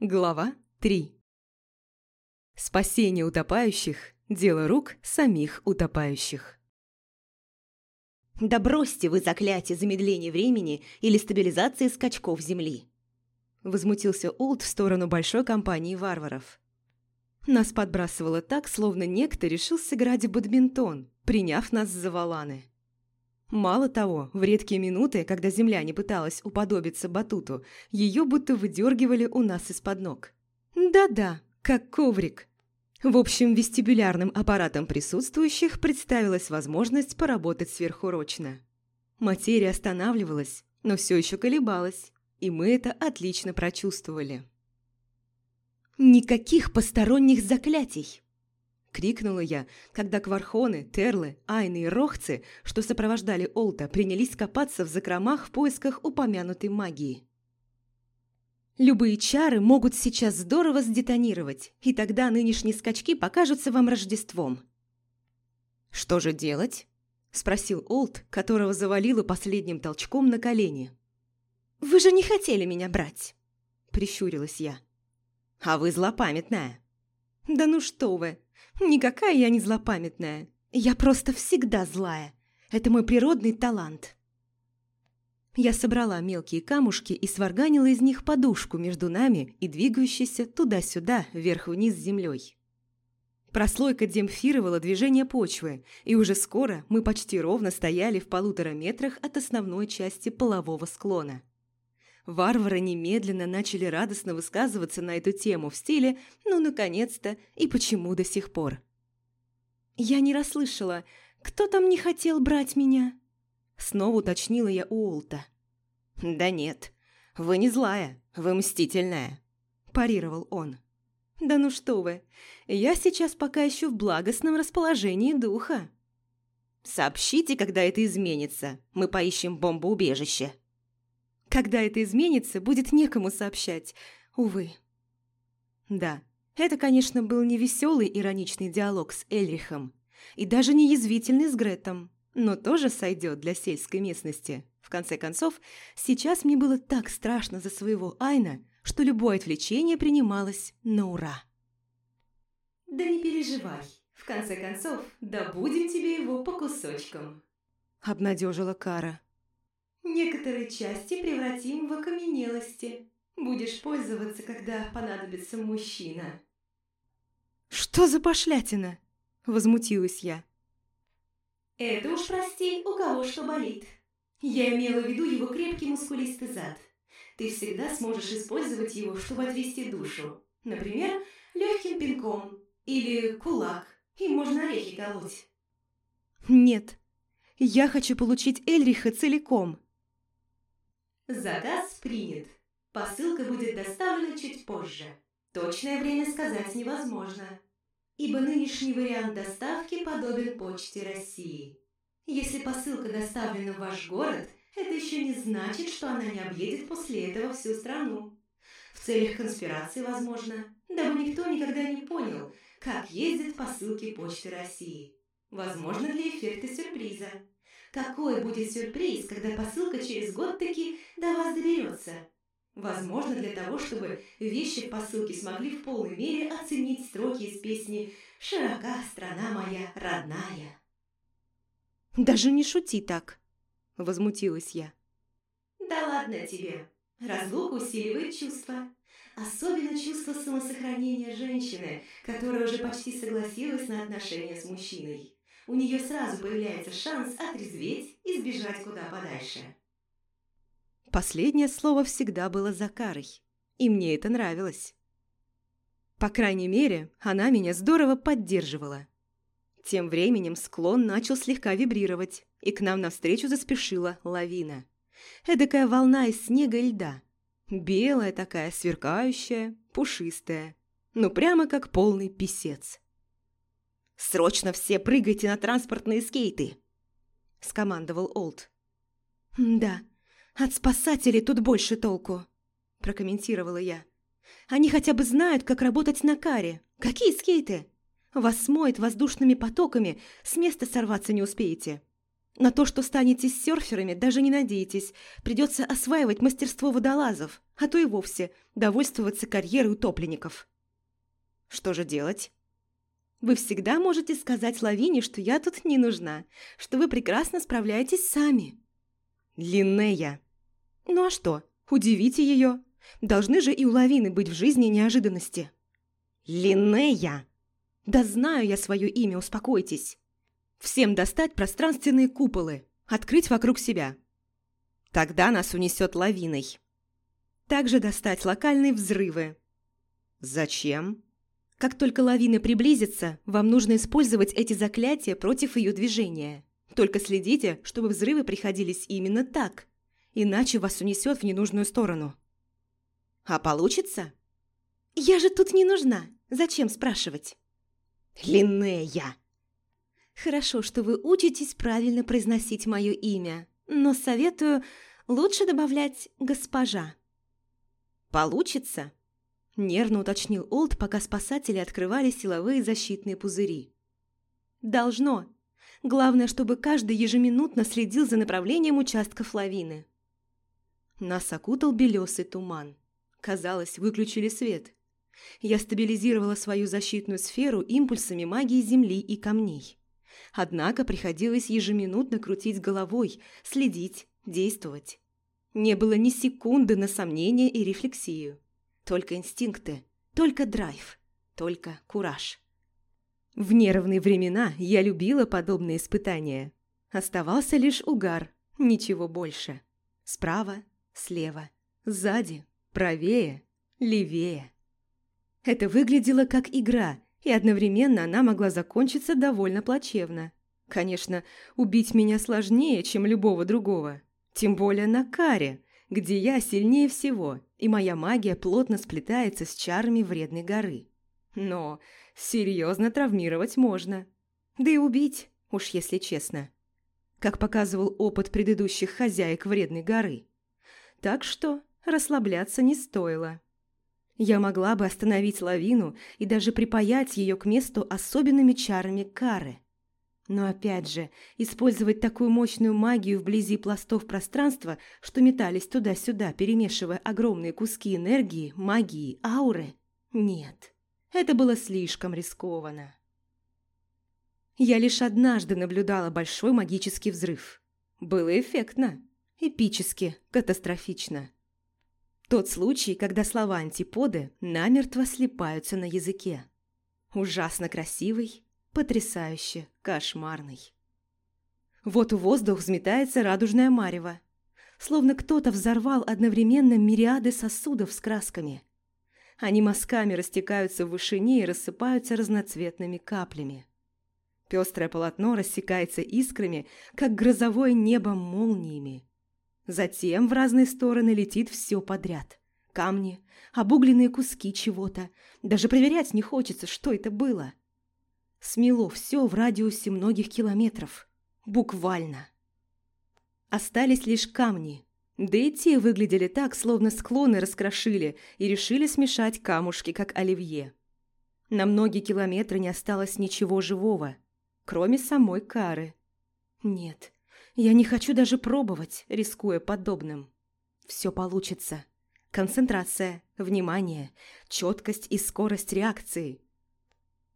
Глава 3 Спасение утопающих – дело рук самих утопающих. Да бросьте вы заклятие замедления времени или стабилизации скачков Земли. Возмутился Олд в сторону большой компании варваров. Нас подбрасывало так, словно некто решил сыграть в бадминтон, приняв нас за валаны. Мало того, в редкие минуты, когда земля не пыталась уподобиться батуту, ее будто выдергивали у нас из-под ног. Да-да, как коврик. В общем, вестибулярным аппаратом присутствующих представилась возможность поработать сверхурочно. Материя останавливалась, но все еще колебалась, и мы это отлично прочувствовали. «Никаких посторонних заклятий!» Крикнула я, когда квархоны, терлы, айны и рохцы, что сопровождали Олта, принялись копаться в закромах в поисках упомянутой магии. Любые чары могут сейчас здорово сдетонировать, и тогда нынешние скачки покажутся вам Рождеством. «Что же делать?» – спросил Олд, которого завалило последним толчком на колени. «Вы же не хотели меня брать!» – прищурилась я. «А вы злопамятная!» «Да ну что вы! Никакая я не злопамятная. Я просто всегда злая. Это мой природный талант. Я собрала мелкие камушки и сварганила из них подушку между нами и двигающейся туда-сюда, вверх-вниз землей. Прослойка демпфировала движение почвы, и уже скоро мы почти ровно стояли в полутора метрах от основной части полового склона. Варвары немедленно начали радостно высказываться на эту тему в стиле «ну, наконец-то» и «почему до сих пор?». «Я не расслышала. Кто там не хотел брать меня?» Снова уточнила я у Олта. «Да нет, вы не злая, вы мстительная», – парировал он. «Да ну что вы, я сейчас пока еще в благостном расположении духа». «Сообщите, когда это изменится, мы поищем бомбоубежище». Когда это изменится, будет некому сообщать, увы. Да, это, конечно, был не веселый ироничный диалог с Эльрихом, и даже не язвительный с Гретом, но тоже сойдет для сельской местности. В конце концов, сейчас мне было так страшно за своего Айна, что любое отвлечение принималось на ура. «Да не переживай, в конце концов, добудем тебе его по кусочкам», – обнадежила Кара. Некоторые части превратим в окаменелости. Будешь пользоваться, когда понадобится мужчина». «Что за пошлятина?» – возмутилась я. «Это уж прости, у кого что болит. Я имела в виду его крепкий мускулистый зад. Ты всегда сможешь использовать его, чтобы отвести душу. Например, легким пинком или кулак, и можно орехи колоть». «Нет, я хочу получить Эльриха целиком», Заказ принят. Посылка будет доставлена чуть позже. Точное время сказать невозможно, ибо нынешний вариант доставки подобен почте России. Если посылка доставлена в ваш город, это еще не значит, что она не объедет после этого всю страну. В целях конспирации, возможно, дабы никто никогда не понял, как ездят посылки почты России. Возможно, для эффекта сюрприза. Какой будет сюрприз, когда посылка через год таки до вас доберется? Возможно, для того, чтобы вещи в посылке смогли в полной мере оценить строки из песни «Широка страна моя родная». «Даже не шути так!» – возмутилась я. «Да ладно тебе. Разлука усиливает чувства. Особенно чувство самосохранения женщины, которая уже почти согласилась на отношения с мужчиной у нее сразу появляется шанс отрезветь и сбежать куда подальше. Последнее слово всегда было за Карой, и мне это нравилось. По крайней мере, она меня здорово поддерживала. Тем временем склон начал слегка вибрировать, и к нам навстречу заспешила лавина. Эдакая волна из снега и льда. Белая такая, сверкающая, пушистая. Ну, прямо как полный писец. Срочно все прыгайте на транспортные скейты!» – скомандовал Олд. «Да, от спасателей тут больше толку», – прокомментировала я. «Они хотя бы знают, как работать на каре. Какие скейты? Вас смоет воздушными потоками, с места сорваться не успеете. На то, что станете серферами, даже не надейтесь. Придется осваивать мастерство водолазов, а то и вовсе довольствоваться карьерой утопленников. Что же делать? Вы всегда можете сказать Лавине, что я тут не нужна, что вы прекрасно справляетесь сами. Линнея. Ну а что, удивите ее. Должны же и у Лавины быть в жизни неожиданности. Линнея. Да знаю я свое имя, успокойтесь. Всем достать пространственные куполы, открыть вокруг себя. Тогда нас унесет лавиной. Также достать локальные взрывы. Зачем? Как только лавина приблизится, вам нужно использовать эти заклятия против ее движения. Только следите, чтобы взрывы приходились именно так, иначе вас унесет в ненужную сторону. А получится? Я же тут не нужна. Зачем спрашивать? Линнея! Хорошо, что вы учитесь правильно произносить мое имя, но советую лучше добавлять «госпожа». «Получится?» – нервно уточнил Олд, пока спасатели открывали силовые защитные пузыри. «Должно. Главное, чтобы каждый ежеминутно следил за направлением участков лавины». Нас окутал белесый туман. Казалось, выключили свет. Я стабилизировала свою защитную сферу импульсами магии земли и камней. Однако приходилось ежеминутно крутить головой, следить, действовать. Не было ни секунды на сомнение и рефлексию. Только инстинкты, только драйв, только кураж. В нервные времена я любила подобные испытания. Оставался лишь угар, ничего больше. Справа, слева, сзади, правее, левее. Это выглядело как игра, и одновременно она могла закончиться довольно плачевно. Конечно, убить меня сложнее, чем любого другого. Тем более на каре, где я сильнее всего, и моя магия плотно сплетается с чарами вредной горы. Но серьезно травмировать можно. Да и убить, уж если честно. Как показывал опыт предыдущих хозяек вредной горы. Так что расслабляться не стоило. Я могла бы остановить лавину и даже припаять ее к месту особенными чарами кары. Но опять же, использовать такую мощную магию вблизи пластов пространства, что метались туда-сюда, перемешивая огромные куски энергии, магии, ауры, нет. Это было слишком рискованно. Я лишь однажды наблюдала большой магический взрыв. Было эффектно, эпически, катастрофично. Тот случай, когда слова антиподы намертво слипаются на языке. Ужасно красивый, потрясающе кошмарный. Вот в воздух взметается радужная марево. Словно кто-то взорвал одновременно мириады сосудов с красками. Они мазками растекаются в вышине и рассыпаются разноцветными каплями. Пестрое полотно рассекается искрами, как грозовое небо молниями. Затем в разные стороны летит все подряд. Камни, обугленные куски чего-то. Даже проверять не хочется, что это было. Смело все в радиусе многих километров. Буквально. Остались лишь камни. Да и те выглядели так, словно склоны раскрошили и решили смешать камушки, как оливье. На многие километры не осталось ничего живого, кроме самой кары. Нет, я не хочу даже пробовать, рискуя подобным. Все получится. Концентрация, внимание, четкость и скорость реакции.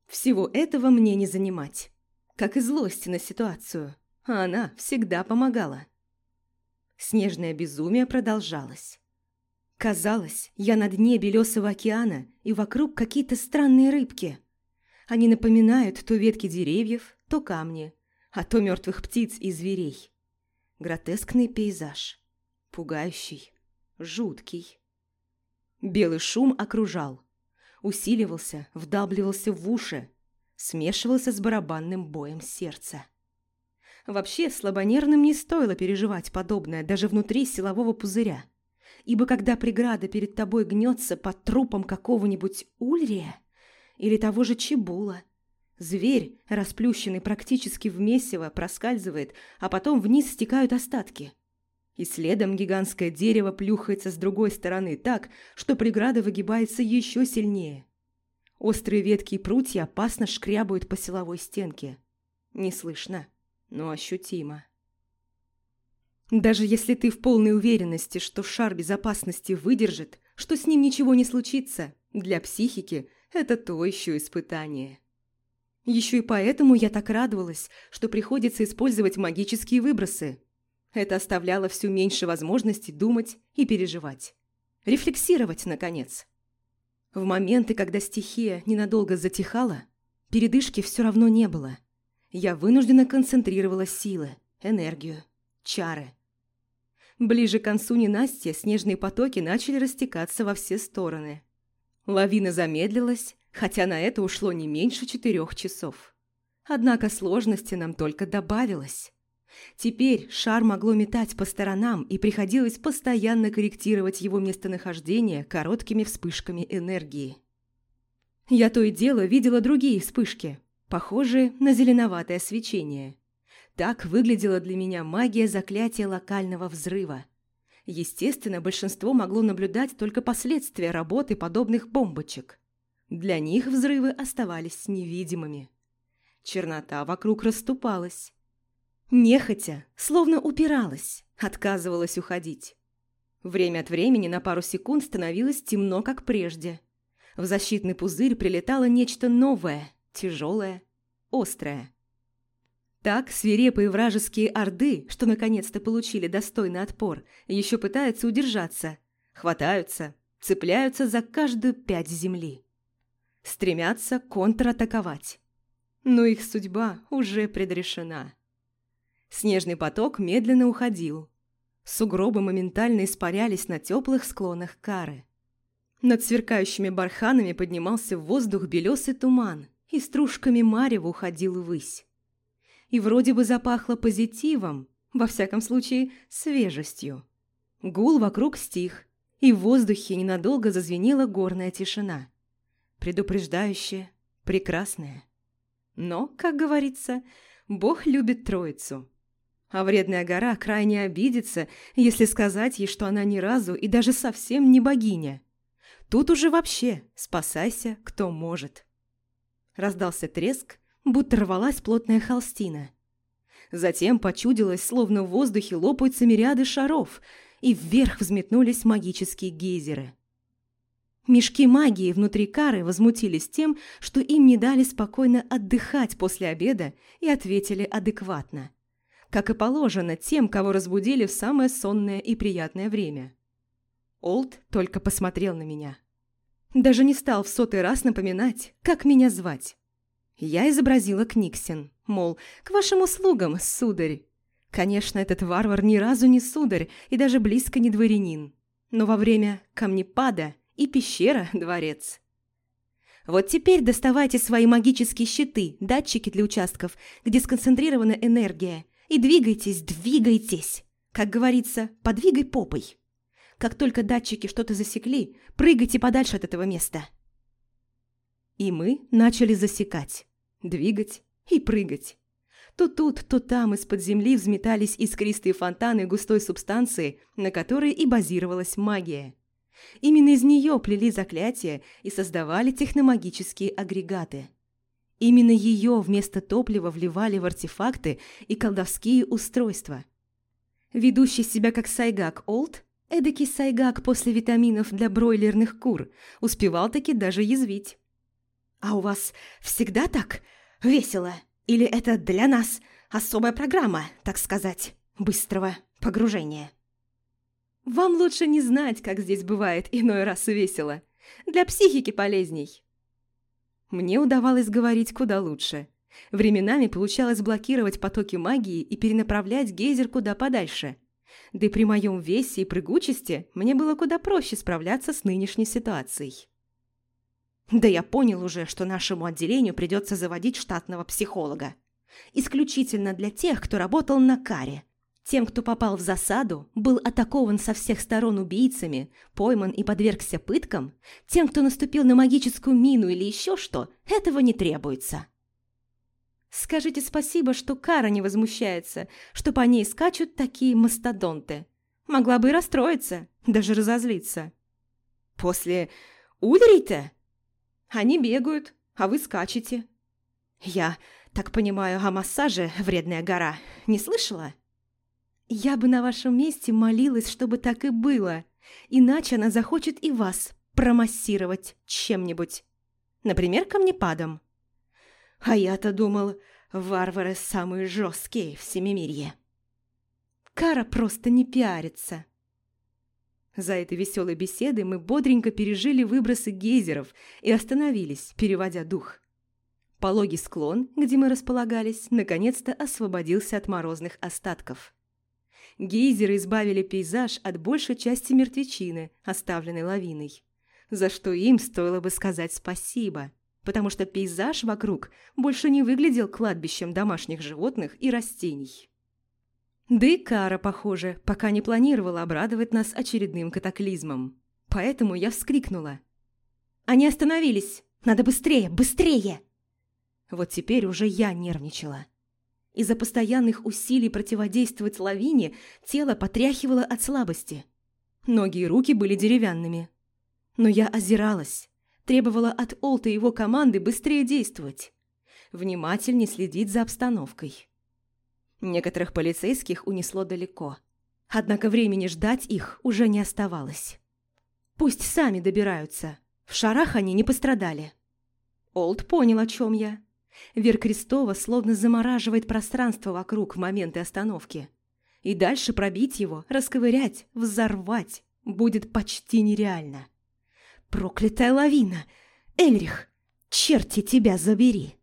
Всего этого мне не занимать. Как и злости на ситуацию. А она всегда помогала. Снежное безумие продолжалось. Казалось, я на дне белесого океана, и вокруг какие-то странные рыбки. Они напоминают то ветки деревьев, то камни, а то мертвых птиц и зверей. Гротескный пейзаж. Пугающий, жуткий. Белый шум окружал. Усиливался, вдавливался в уши, смешивался с барабанным боем сердца. Вообще, слабонервным не стоило переживать подобное даже внутри силового пузыря. Ибо когда преграда перед тобой гнется под трупом какого-нибудь ульрия или того же чебула, Зверь, расплющенный практически в месиво, проскальзывает, а потом вниз стекают остатки. И следом гигантское дерево плюхается с другой стороны так, что преграда выгибается еще сильнее. Острые ветки и прутья опасно шкрябают по силовой стенке. Не слышно, но ощутимо. Даже если ты в полной уверенности, что шар безопасности выдержит, что с ним ничего не случится, для психики это то еще испытание. Еще и поэтому я так радовалась, что приходится использовать магические выбросы. Это оставляло все меньше возможностей думать и переживать. Рефлексировать, наконец. В моменты, когда стихия ненадолго затихала, передышки все равно не было. Я вынужденно концентрировала силы, энергию, чары. Ближе к концу ненастья снежные потоки начали растекаться во все стороны. Лавина замедлилась, хотя на это ушло не меньше четырех часов. Однако сложности нам только добавилось. Теперь шар могло метать по сторонам, и приходилось постоянно корректировать его местонахождение короткими вспышками энергии. Я то и дело видела другие вспышки, похожие на зеленоватое свечение. Так выглядела для меня магия заклятия локального взрыва. Естественно, большинство могло наблюдать только последствия работы подобных бомбочек. Для них взрывы оставались невидимыми. Чернота вокруг расступалась. Нехотя, словно упиралась, отказывалась уходить. Время от времени на пару секунд становилось темно, как прежде. В защитный пузырь прилетало нечто новое, тяжелое, острое. Так свирепые вражеские орды, что наконец-то получили достойный отпор, еще пытаются удержаться, хватаются, цепляются за каждую пять земли стремятся контратаковать. Но их судьба уже предрешена. Снежный поток медленно уходил. Сугробы моментально испарялись на теплых склонах кары. Над сверкающими барханами поднимался в воздух белесый туман, и стружками марева уходил ввысь. И вроде бы запахло позитивом, во всяком случае, свежестью. Гул вокруг стих, и в воздухе ненадолго зазвенела горная тишина предупреждающее, прекрасное. Но, как говорится, Бог любит троицу. А вредная гора крайне обидится, если сказать ей, что она ни разу и даже совсем не богиня. Тут уже вообще спасайся, кто может. Раздался треск, будто рвалась плотная холстина. Затем почудилось, словно в воздухе лопаются мириады шаров, и вверх взметнулись магические гейзеры. Мешки магии внутри кары возмутились тем, что им не дали спокойно отдыхать после обеда и ответили адекватно. Как и положено тем, кого разбудили в самое сонное и приятное время. Олд только посмотрел на меня. Даже не стал в сотый раз напоминать, как меня звать. Я изобразила Книксин, мол, к вашим услугам, сударь. Конечно, этот варвар ни разу не сударь и даже близко не дворянин. Но во время камнепада и пещера – дворец. Вот теперь доставайте свои магические щиты, датчики для участков, где сконцентрирована энергия, и двигайтесь, двигайтесь. Как говорится, подвигай попой. Как только датчики что-то засекли, прыгайте подальше от этого места. И мы начали засекать, двигать и прыгать. То тут, то там из-под земли взметались искристые фонтаны густой субстанции, на которой и базировалась магия. Именно из нее плели заклятия и создавали техномагические агрегаты. Именно ее вместо топлива вливали в артефакты и колдовские устройства. Ведущий себя как Сайгак Олд, эдакий Сайгак после витаминов для бройлерных кур, успевал таки даже язвить. «А у вас всегда так весело? Или это для нас особая программа, так сказать, быстрого погружения?» Вам лучше не знать, как здесь бывает иной раз весело. Для психики полезней. Мне удавалось говорить куда лучше. Временами получалось блокировать потоки магии и перенаправлять гейзер куда подальше. Да и при моем весе и прыгучести мне было куда проще справляться с нынешней ситуацией. Да я понял уже, что нашему отделению придется заводить штатного психолога. Исключительно для тех, кто работал на каре. Тем, кто попал в засаду, был атакован со всех сторон убийцами, пойман и подвергся пыткам, тем, кто наступил на магическую мину или еще что, этого не требуется. Скажите спасибо, что Кара не возмущается, что по ней скачут такие мастодонты. Могла бы и расстроиться, даже разозлиться. После Ульрита они бегают, а вы скачете. Я, так понимаю, о массаже «Вредная гора» не слышала? Я бы на вашем месте молилась, чтобы так и было, иначе она захочет и вас промассировать чем-нибудь. Например, камнепадом. А я-то думал, варвары самые жесткие в Семимирье. Кара просто не пиарится. За этой веселой беседой мы бодренько пережили выбросы гейзеров и остановились, переводя дух. Пологий склон, где мы располагались, наконец-то освободился от морозных остатков. Гейзеры избавили пейзаж от большей части мертвечины, оставленной лавиной. За что им стоило бы сказать спасибо, потому что пейзаж вокруг больше не выглядел кладбищем домашних животных и растений. Да и Кара, похоже, пока не планировала обрадовать нас очередным катаклизмом. Поэтому я вскрикнула. «Они остановились! Надо быстрее, быстрее!» Вот теперь уже я нервничала. Из-за постоянных усилий противодействовать лавине тело потряхивало от слабости. Ноги и руки были деревянными. Но я озиралась, требовала от Олта и его команды быстрее действовать. Внимательнее следить за обстановкой. Некоторых полицейских унесло далеко. Однако времени ждать их уже не оставалось. Пусть сами добираются. В шарах они не пострадали. Олд понял, о чем я. Вер Крестова словно замораживает пространство вокруг в моменты остановки. И дальше пробить его, расковырять, взорвать будет почти нереально. Проклятая лавина! Эльрих, черти тебя забери!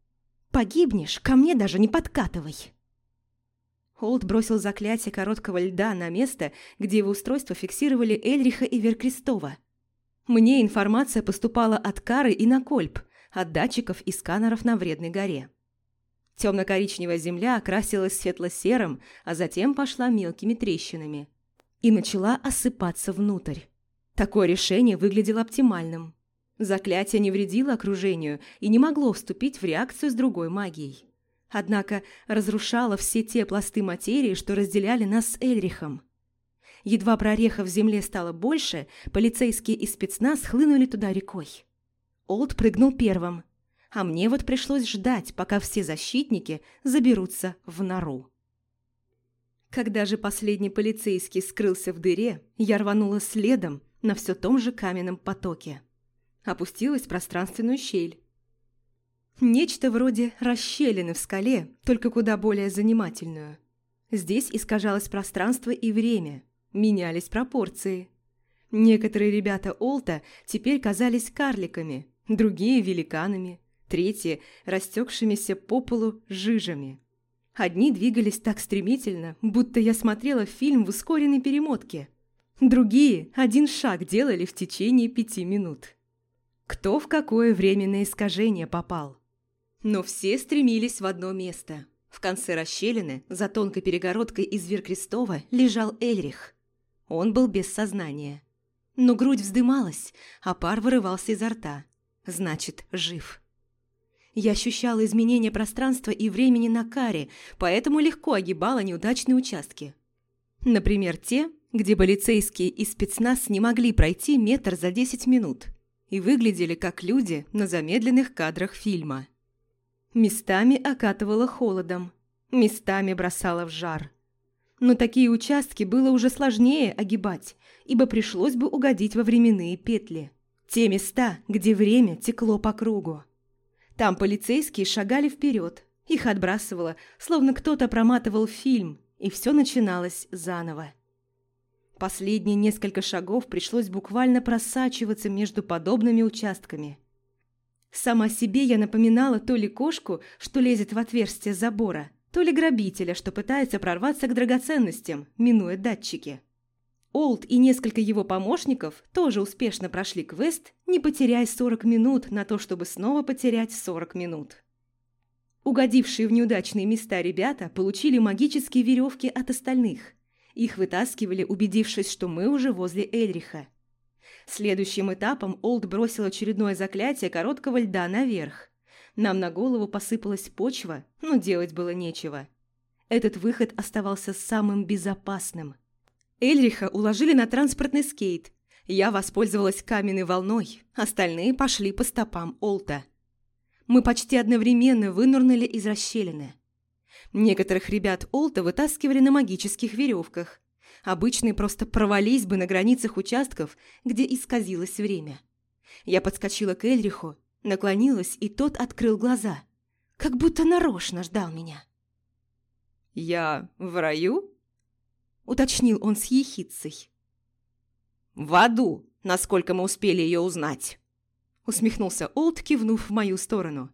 Погибнешь, ко мне даже не подкатывай. Олд бросил заклятие короткого льда на место, где его устройство фиксировали Эльриха и Веркрестова. Мне информация поступала от Кары и на Кольп – от датчиков и сканеров на Вредной горе. Темно-коричневая земля окрасилась светло-серым, а затем пошла мелкими трещинами. И начала осыпаться внутрь. Такое решение выглядело оптимальным. Заклятие не вредило окружению и не могло вступить в реакцию с другой магией. Однако разрушало все те пласты материи, что разделяли нас с Эльрихом. Едва прореха в земле стало больше, полицейские и спецназ хлынули туда рекой. Олд прыгнул первым, а мне вот пришлось ждать, пока все защитники заберутся в нору. Когда же последний полицейский скрылся в дыре, я рванула следом на все том же каменном потоке. Опустилась в пространственную щель. Нечто вроде расщелины в скале, только куда более занимательную. Здесь искажалось пространство и время, менялись пропорции. Некоторые ребята Олта теперь казались карликами, другие – великанами, третьи – растекшимися по полу жижами. Одни двигались так стремительно, будто я смотрела фильм в ускоренной перемотке. Другие один шаг делали в течение пяти минут. Кто в какое временное искажение попал. Но все стремились в одно место. В конце расщелины, за тонкой перегородкой из Веркрестова, лежал Эльрих. Он был без сознания. Но грудь вздымалась, а пар вырывался изо рта значит, жив. Я ощущала изменение пространства и времени на каре, поэтому легко огибала неудачные участки. Например, те, где полицейские и спецназ не могли пройти метр за 10 минут и выглядели как люди на замедленных кадрах фильма. Местами окатывало холодом, местами бросало в жар. Но такие участки было уже сложнее огибать, ибо пришлось бы угодить во временные петли. Те места, где время текло по кругу. Там полицейские шагали вперед, их отбрасывало, словно кто-то проматывал фильм, и все начиналось заново. Последние несколько шагов пришлось буквально просачиваться между подобными участками. Сама себе я напоминала то ли кошку, что лезет в отверстие забора, то ли грабителя, что пытается прорваться к драгоценностям, минуя датчики. Олд и несколько его помощников тоже успешно прошли квест, не потеряя 40 минут на то, чтобы снова потерять 40 минут. Угодившие в неудачные места ребята получили магические веревки от остальных. Их вытаскивали, убедившись, что мы уже возле Эльриха. Следующим этапом Олд бросил очередное заклятие короткого льда наверх. Нам на голову посыпалась почва, но делать было нечего. Этот выход оставался самым безопасным – Эльриха уложили на транспортный скейт. Я воспользовалась каменной волной, остальные пошли по стопам Олта. Мы почти одновременно вынурнули из расщелины. Некоторых ребят Олта вытаскивали на магических веревках. Обычные просто провались бы на границах участков, где исказилось время. Я подскочила к Эльриху, наклонилась, и тот открыл глаза, как будто нарочно ждал меня. «Я в раю?» – уточнил он с ехицей. «В аду, насколько мы успели ее узнать!» – усмехнулся Олд, кивнув в мою сторону.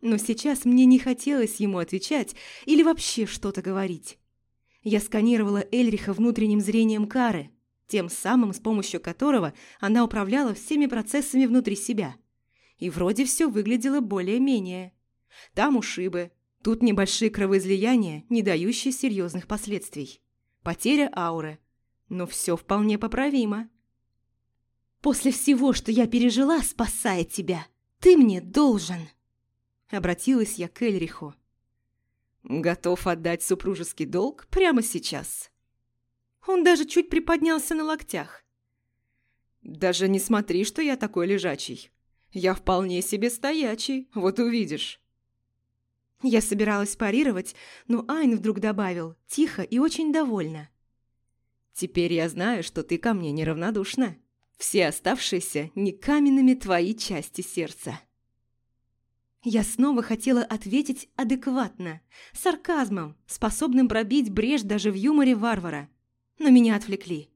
Но сейчас мне не хотелось ему отвечать или вообще что-то говорить. Я сканировала Эльриха внутренним зрением Кары, тем самым, с помощью которого она управляла всеми процессами внутри себя. И вроде все выглядело более-менее. Там ушибы, тут небольшие кровоизлияния, не дающие серьезных последствий. Потеря ауры. Но все вполне поправимо. «После всего, что я пережила, спасая тебя, ты мне должен!» Обратилась я к Эльриху. Готов отдать супружеский долг прямо сейчас. Он даже чуть приподнялся на локтях. Даже не смотри, что я такой лежачий. Я вполне себе стоячий, вот увидишь. Я собиралась парировать, но Айн вдруг добавил, тихо и очень довольно. «Теперь я знаю, что ты ко мне неравнодушна. Все оставшиеся не каменными твои части сердца». Я снова хотела ответить адекватно, сарказмом, способным пробить брешь даже в юморе варвара. Но меня отвлекли.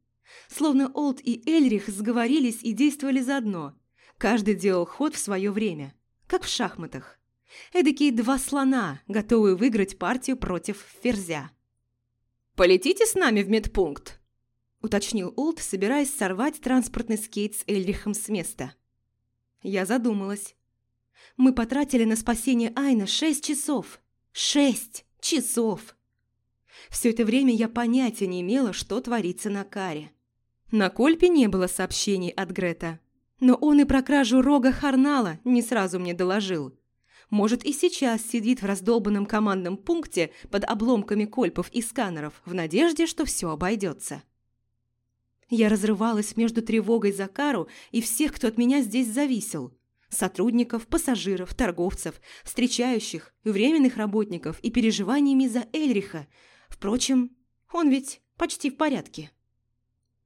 Словно Олд и Эльрих сговорились и действовали заодно. Каждый делал ход в свое время, как в шахматах. Эдакие два слона, готовые выиграть партию против ферзя. «Полетите с нами в медпункт?» – уточнил Олд, собираясь сорвать транспортный скейт с Эльрихом с места. Я задумалась. Мы потратили на спасение Айна шесть часов. Шесть часов! Все это время я понятия не имела, что творится на каре. На Кольпе не было сообщений от Грета. Но он и про кражу рога Харнала не сразу мне доложил. Может, и сейчас сидит в раздолбанном командном пункте под обломками кольпов и сканеров в надежде, что все обойдется. Я разрывалась между тревогой за Кару и всех, кто от меня здесь зависел сотрудников, пассажиров, торговцев, встречающих, временных работников и переживаниями за Эльриха. Впрочем, он ведь почти в порядке.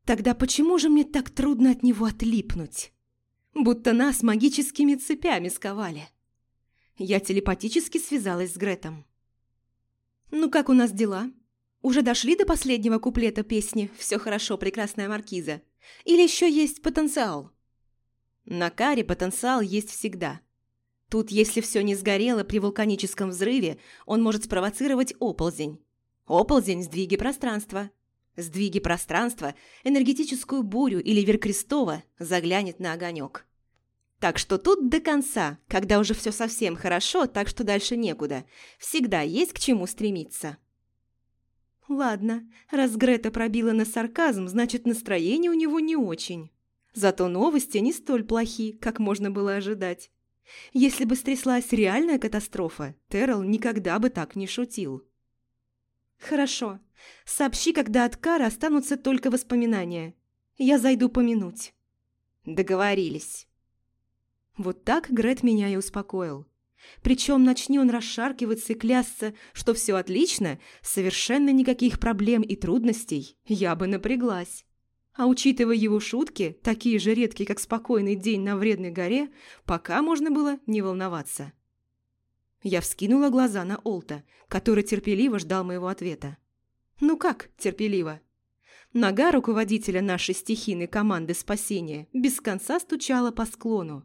Тогда почему же мне так трудно от него отлипнуть? Будто нас магическими цепями сковали. Я телепатически связалась с Гретом. «Ну как у нас дела? Уже дошли до последнего куплета песни «Все хорошо, прекрасная маркиза»? Или еще есть потенциал?» На каре потенциал есть всегда. Тут, если все не сгорело при вулканическом взрыве, он может спровоцировать оползень. Оползень – сдвиги пространства. Сдвиги пространства – энергетическую бурю или Веркрестова заглянет на огонек. Так что тут до конца, когда уже все совсем хорошо, так что дальше некуда, всегда есть к чему стремиться. Ладно, раз Грета пробила на сарказм, значит настроение у него не очень. Зато новости не столь плохи, как можно было ожидать. Если бы стряслась реальная катастрофа, Террell никогда бы так не шутил. «Хорошо. Сообщи, когда от Кара останутся только воспоминания. Я зайду помянуть». «Договорились». Вот так Грет меня и успокоил. Причем начни он расшаркиваться и клясться, что все отлично, совершенно никаких проблем и трудностей, я бы напряглась. А учитывая его шутки, такие же редкие, как спокойный день на вредной горе, пока можно было не волноваться. Я вскинула глаза на Олта, который терпеливо ждал моего ответа. «Ну как терпеливо?» Нога руководителя нашей стихийной команды спасения без конца стучала по склону.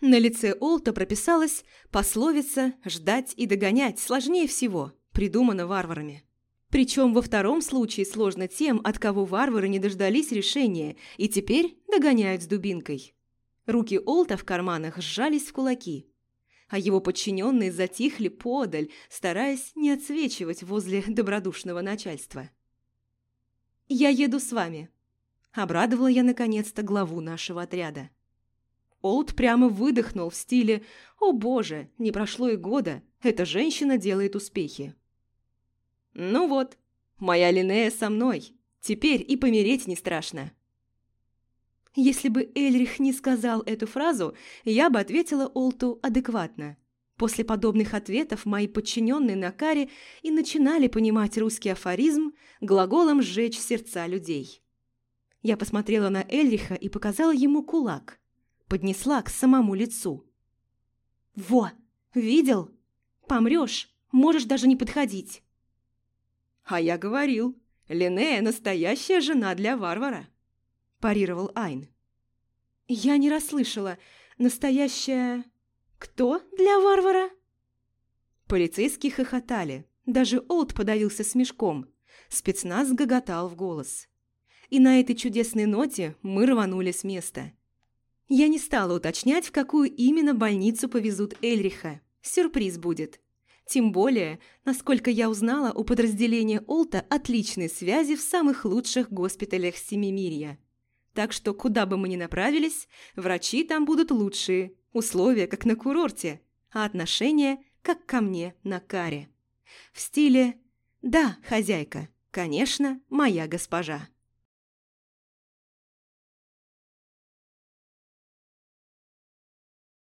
На лице Олта прописалась пословица «ждать и догонять сложнее всего», придумана варварами. Причем во втором случае сложно тем, от кого варвары не дождались решения и теперь догоняют с дубинкой. Руки Олта в карманах сжались в кулаки, а его подчиненные затихли подаль, стараясь не отсвечивать возле добродушного начальства. «Я еду с вами», – обрадовала я наконец-то главу нашего отряда. Олд прямо выдохнул в стиле «О боже, не прошло и года, эта женщина делает успехи». «Ну вот, моя Линея со мной. Теперь и помереть не страшно». Если бы Эльрих не сказал эту фразу, я бы ответила Олту адекватно. После подобных ответов мои подчиненные на каре и начинали понимать русский афоризм глаголом «сжечь сердца людей». Я посмотрела на Эльриха и показала ему кулак. Поднесла к самому лицу. «Во! Видел? Помрешь, можешь даже не подходить». «А я говорил, Линея – настоящая жена для варвара», – парировал Айн. «Я не расслышала. Настоящая...» «Кто для варвара?» Полицейские хохотали. Даже Олд подавился смешком. Спецназ гоготал в голос. И на этой чудесной ноте мы рванули с места. Я не стала уточнять, в какую именно больницу повезут Эльриха. Сюрприз будет. Тем более, насколько я узнала, у подразделения Олта отличные связи в самых лучших госпиталях Семимирья. Так что куда бы мы ни направились, врачи там будут лучшие, Условия, как на курорте, а отношения, как ко мне на каре. В стиле «Да, хозяйка, конечно, моя госпожа».